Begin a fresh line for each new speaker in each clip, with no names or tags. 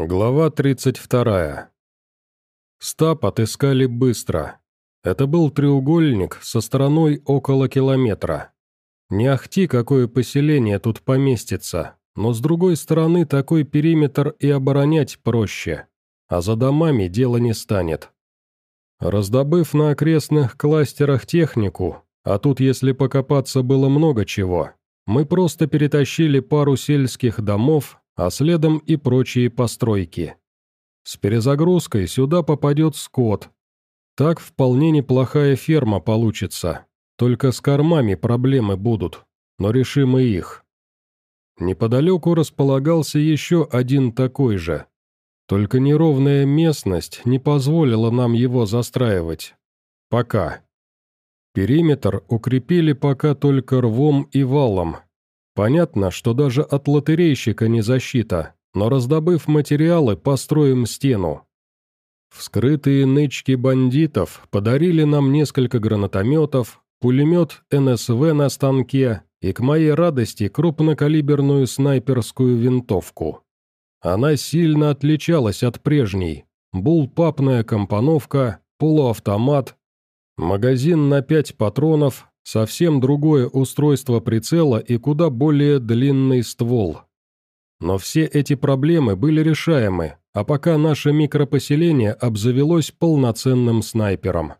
Глава 32. Стаб отыскали быстро. Это был треугольник со стороной около километра. Не ахти, какое поселение тут поместится, но с другой стороны такой периметр и оборонять проще, а за домами дело не станет. Раздобыв на окрестных кластерах технику, а тут если покопаться было много чего, мы просто перетащили пару сельских домов а следом и прочие постройки. С перезагрузкой сюда попадет скот. Так вполне неплохая ферма получится, только с кормами проблемы будут, но решим и их. Неподалеку располагался еще один такой же. Только неровная местность не позволила нам его застраивать. Пока. Периметр укрепили пока только рвом и валом, Понятно, что даже от лотерейщика не защита, но раздобыв материалы, построим стену. Вскрытые нычки бандитов подарили нам несколько гранатометов, пулемет НСВ на станке и, к моей радости, крупнокалиберную снайперскую винтовку. Она сильно отличалась от прежней. Булпапная компоновка, полуавтомат, магазин на пять патронов, Совсем другое устройство прицела и куда более длинный ствол. Но все эти проблемы были решаемы, а пока наше микропоселение обзавелось полноценным снайпером.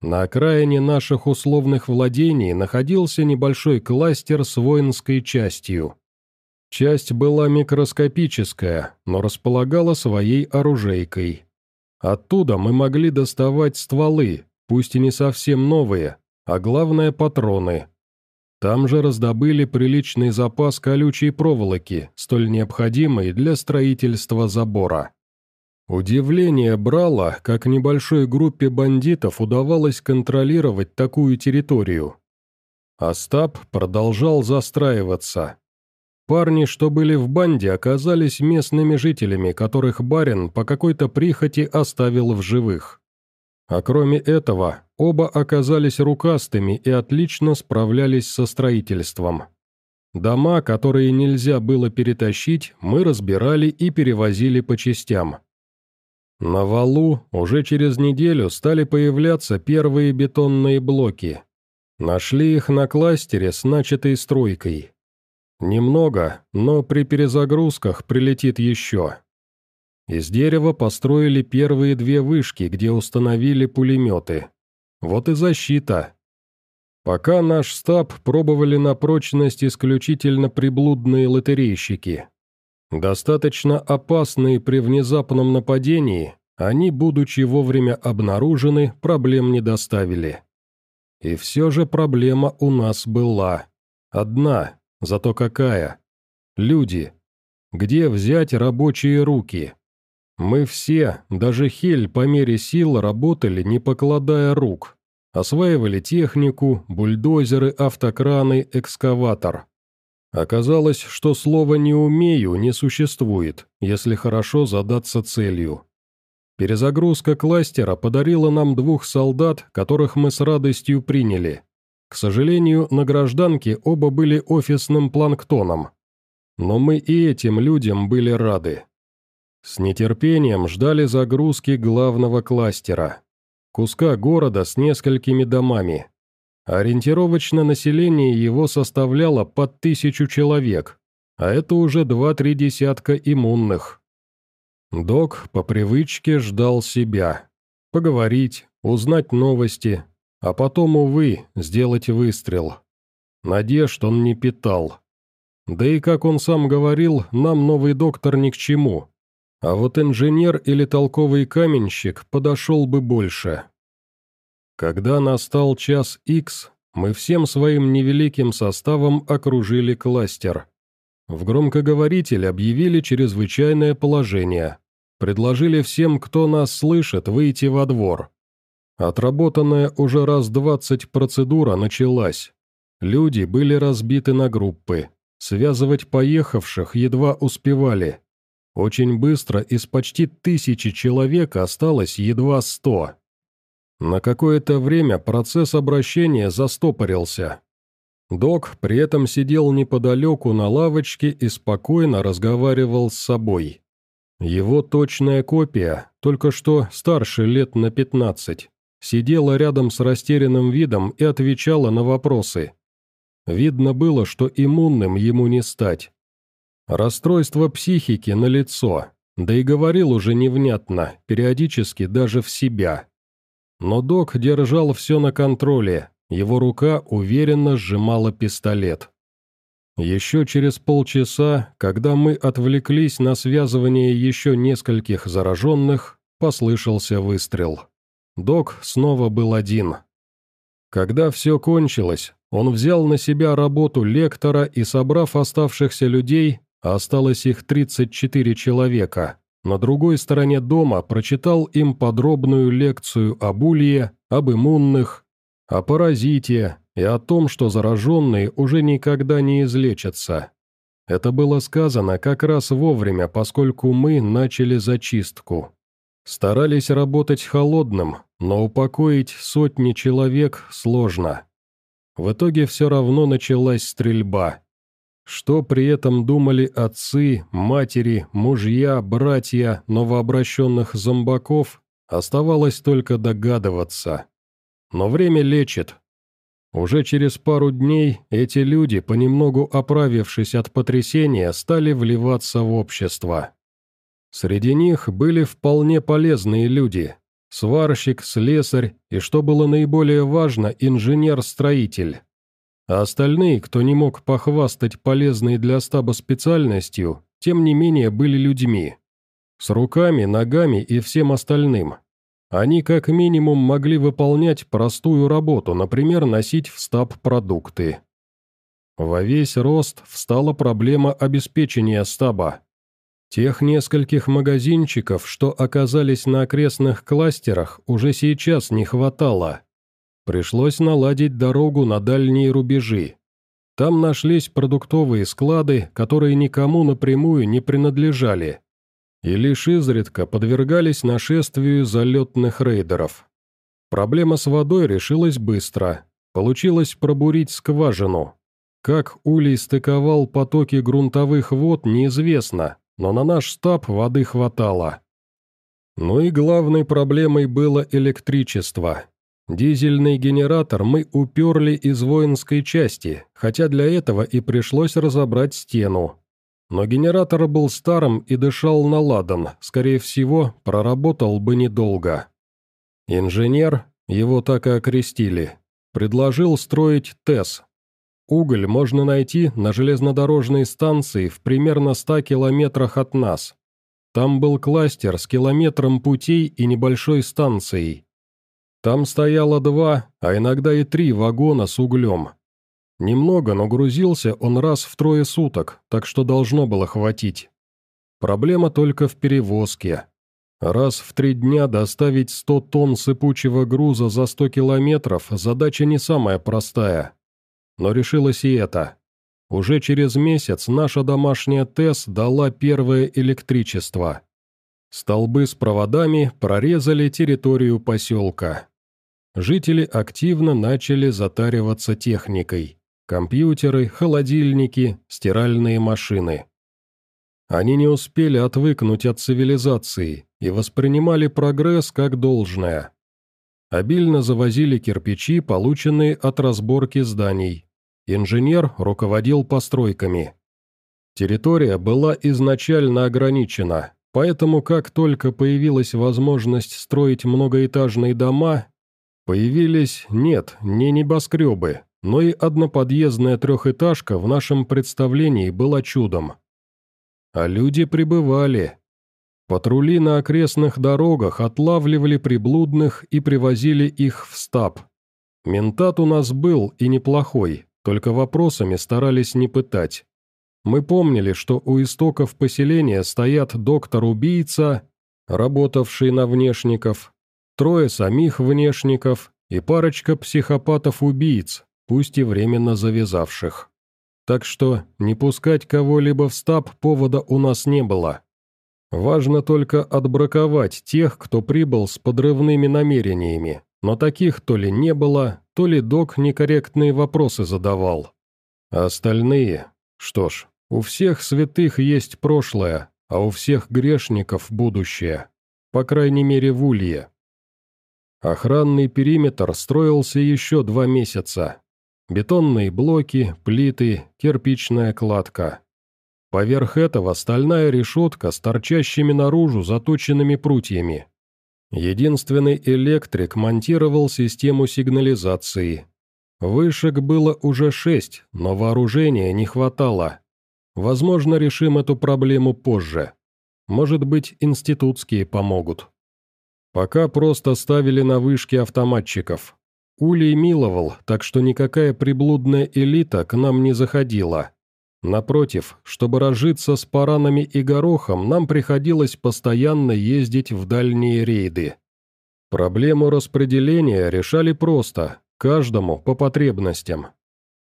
На окраине наших условных владений находился небольшой кластер с воинской частью. Часть была микроскопическая, но располагала своей оружейкой. Оттуда мы могли доставать стволы, пусть и не совсем новые, а главное – патроны. Там же раздобыли приличный запас колючей проволоки, столь необходимой для строительства забора. Удивление брало, как небольшой группе бандитов удавалось контролировать такую территорию. Остап продолжал застраиваться. Парни, что были в банде, оказались местными жителями, которых барин по какой-то прихоти оставил в живых. А кроме этого, оба оказались рукастыми и отлично справлялись со строительством. Дома, которые нельзя было перетащить, мы разбирали и перевозили по частям. На валу уже через неделю стали появляться первые бетонные блоки. Нашли их на кластере с начатой стройкой. Немного, но при перезагрузках прилетит еще. Из дерева построили первые две вышки, где установили пулеметы. Вот и защита. Пока наш стаб пробовали на прочность исключительно приблудные лотерейщики. Достаточно опасные при внезапном нападении, они, будучи вовремя обнаружены, проблем не доставили. И все же проблема у нас была. Одна, зато какая. Люди. Где взять рабочие руки? Мы все, даже Хель, по мере сил работали, не покладая рук. Осваивали технику, бульдозеры, автокраны, экскаватор. Оказалось, что слова «не умею» не существует, если хорошо задаться целью. Перезагрузка кластера подарила нам двух солдат, которых мы с радостью приняли. К сожалению, на гражданке оба были офисным планктоном. Но мы и этим людям были рады. С нетерпением ждали загрузки главного кластера. Куска города с несколькими домами. Ориентировочно население его составляло под тысячу человек, а это уже два-три десятка иммунных. Док по привычке ждал себя. Поговорить, узнать новости, а потом, увы, сделать выстрел. Надежд он не питал. Да и, как он сам говорил, нам новый доктор ни к чему, а вот инженер или толковый каменщик подошел бы больше. Когда настал час X, мы всем своим невеликим составом окружили кластер. В громкоговоритель объявили чрезвычайное положение. Предложили всем, кто нас слышит, выйти во двор. Отработанная уже раз двадцать процедура началась. Люди были разбиты на группы. Связывать поехавших едва успевали. Очень быстро из почти тысячи человек осталось едва сто. На какое-то время процесс обращения застопорился. Док при этом сидел неподалеку на лавочке и спокойно разговаривал с собой. Его точная копия, только что старше лет на 15, сидела рядом с растерянным видом и отвечала на вопросы. Видно было, что иммунным ему не стать. Расстройство психики на лицо, да и говорил уже невнятно, периодически даже в себя. Но док держал все на контроле, его рука уверенно сжимала пистолет. Еще через полчаса, когда мы отвлеклись на связывание еще нескольких зараженных, послышался выстрел. Док снова был один. Когда все кончилось, он взял на себя работу лектора и, собрав оставшихся людей, осталось их 34 человека, на другой стороне дома прочитал им подробную лекцию об улье, об иммунных, о паразите и о том, что зараженные уже никогда не излечатся. Это было сказано как раз вовремя, поскольку мы начали зачистку. Старались работать холодным, но упокоить сотни человек сложно. В итоге все равно началась стрельба. Что при этом думали отцы, матери, мужья, братья новообращенных зомбаков, оставалось только догадываться. Но время лечит. Уже через пару дней эти люди, понемногу оправившись от потрясения, стали вливаться в общество. Среди них были вполне полезные люди. Сварщик, слесарь и, что было наиболее важно, инженер-строитель. А остальные, кто не мог похвастать полезной для стаба специальностью, тем не менее были людьми. С руками, ногами и всем остальным. Они как минимум могли выполнять простую работу, например, носить в стаб продукты. Во весь рост встала проблема обеспечения стаба. Тех нескольких магазинчиков, что оказались на окрестных кластерах, уже сейчас не хватало. Пришлось наладить дорогу на дальние рубежи. Там нашлись продуктовые склады, которые никому напрямую не принадлежали, и лишь изредка подвергались нашествию залетных рейдеров. Проблема с водой решилась быстро. Получилось пробурить скважину. Как Улей стыковал потоки грунтовых вод, неизвестно, но на наш стаб воды хватало. Ну и главной проблемой было электричество. Дизельный генератор мы уперли из воинской части, хотя для этого и пришлось разобрать стену, но генератор был старым и дышал на ладан, скорее всего, проработал бы недолго. Инженер, его так и окрестили, предложил строить ТЭС. Уголь можно найти на железнодорожной станции в примерно 100 километрах от нас. Там был кластер с километром путей и небольшой станцией. Там стояло два, а иногда и три вагона с углем. Немного, но грузился он раз в трое суток, так что должно было хватить. Проблема только в перевозке. Раз в три дня доставить 100 тонн сыпучего груза за 100 километров – задача не самая простая. Но решилось и это. Уже через месяц наша домашняя ТЭС дала первое электричество. Столбы с проводами прорезали территорию поселка. Жители активно начали затариваться техникой. Компьютеры, холодильники, стиральные машины. Они не успели отвыкнуть от цивилизации и воспринимали прогресс как должное. Обильно завозили кирпичи, полученные от разборки зданий. Инженер руководил постройками. Территория была изначально ограничена, поэтому как только появилась возможность строить многоэтажные дома, появились, нет, не небоскребы, но и одноподъездная трехэтажка в нашем представлении была чудом. А люди прибывали. Патрули на окрестных дорогах отлавливали приблудных и привозили их в стаб. Ментат у нас был и неплохой, только вопросами старались не пытать. Мы помнили, что у истоков поселения стоят доктор-убийца, работавший на внешников, трое самих внешников и парочка психопатов-убийц, пусть и временно завязавших. Так что не пускать кого-либо в стаб повода у нас не было. Важно только отбраковать тех, кто прибыл с подрывными намерениями, но таких то ли не было, то ли док некорректные вопросы задавал. А остальные? Что ж, у всех святых есть прошлое, а у всех грешников будущее, по крайней мере в Улье. Охранный периметр строился еще два месяца. Бетонные блоки, плиты, кирпичная кладка. Поверх этого стальная решетка с торчащими наружу заточенными прутьями. Единственный электрик монтировал систему сигнализации. Вышек было уже шесть, но вооружения не хватало. Возможно, решим эту проблему позже. Может быть, институтские помогут. Пока просто ставили на вышки автоматчиков. Улей миловал, так что никакая приблудная элита к нам не заходила. Напротив, чтобы разжиться с паранами и горохом, нам приходилось постоянно ездить в дальние рейды. Проблему распределения решали просто, каждому по потребностям.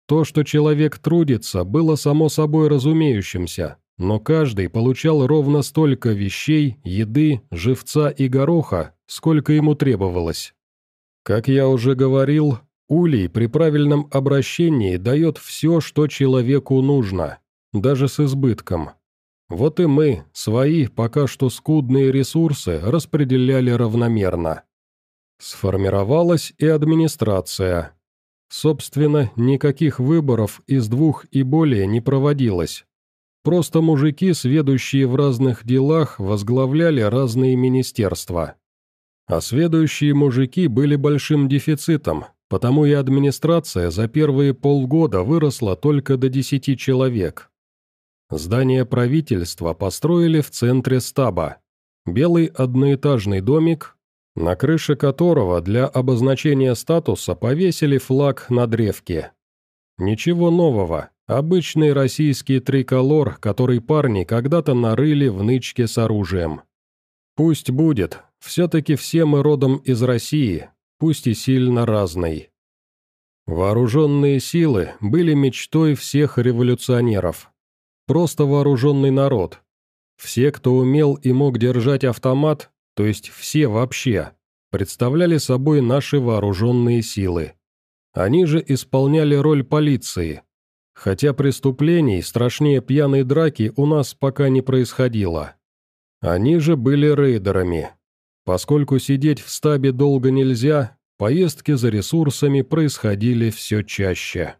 То, что человек трудится, было само собой разумеющимся, но каждый получал ровно столько вещей, еды, живца и гороха, сколько ему требовалось. Как я уже говорил, улей при правильном обращении дает все, что человеку нужно, даже с избытком. Вот и мы, свои, пока что скудные ресурсы, распределяли равномерно. Сформировалась и администрация. Собственно, никаких выборов из двух и более не проводилось. Просто мужики, сведущие в разных делах, возглавляли разные министерства. А сведущие мужики были большим дефицитом, потому и администрация за первые полгода выросла только до 10 человек. Здание правительства построили в центре стаба. Белый одноэтажный домик, на крыше которого для обозначения статуса повесили флаг на древке. Ничего нового, Обычный российский триколор, который парни когда-то нарыли в нычке с оружием. Пусть будет, все-таки все мы родом из России, пусть и сильно разной. Вооруженные силы были мечтой всех революционеров. Просто вооруженный народ. Все, кто умел и мог держать автомат, то есть все вообще, представляли собой наши вооруженные силы. Они же исполняли роль полиции – Хотя преступлений страшнее пьяной драки у нас пока не происходило. Они же были рейдерами. Поскольку сидеть в стабе долго нельзя, поездки за ресурсами происходили все чаще.